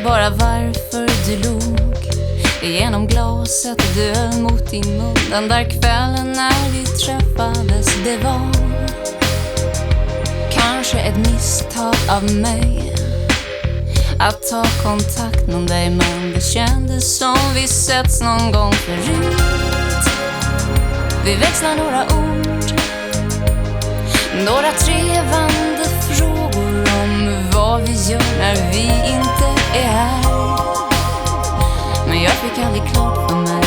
bara varför du log Genom glaset du höll mot din mun. Den där kvällen när vi träffades Det var kanske ett misstag av mig Att ta kontakt med dig Men det kändes som vi setts någon gång förut. Vi växlar några ord Några trevande frågor om vad vi gör när vi inte fick aldrig klart för mig.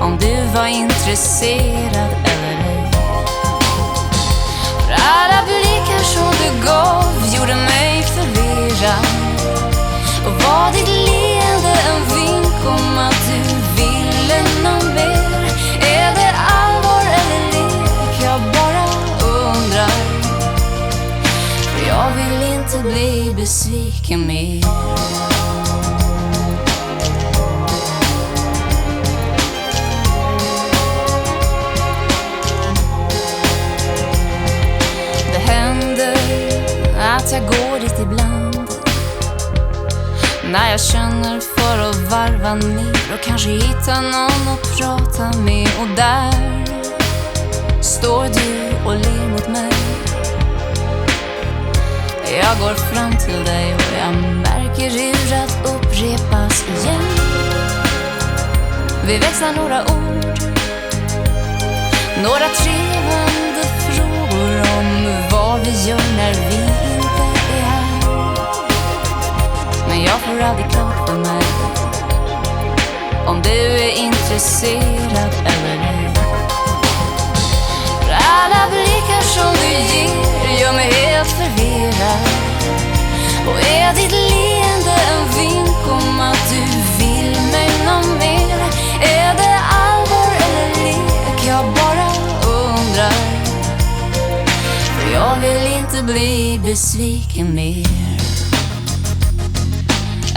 Om du var intresserad eller ej. För alla blickar som du gav gjorde mig förvirrad. Och var ditt leende en vink om att du ville någon mer? Är det allvar eller lek? Jag bara undrar. För jag vill inte bli besviken mer. Att jag går dit ibland. När jag känner för att varva ner och kanske hitta någon att prata med. Och där står du och ler mot mig. Jag går fram till dig och jag märker hur att upprepas igen. Vi växlar några ord några trevande är eller ej För alla blickar som du ger gör mig helt förvirrad Och är ditt leende en vink om att du vill mig nåt mer? Är det allvar eller lek? Jag bara undrar För jag vill inte bli besviken mer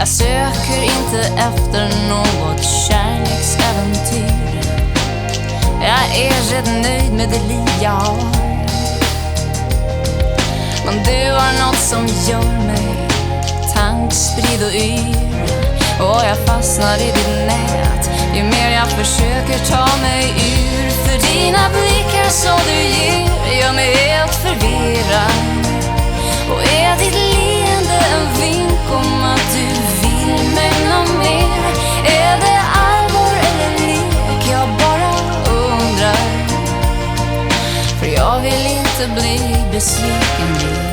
jag söker inte efter något kärleksäventyr. Jag är rätt nöjd med det liv jag har. Men du har något som gör mig tankspridd och yr. Och jag fastnar i ditt nät Ju mer jag försöker ta mig ur. För dina blickar som du possibly be seeking me?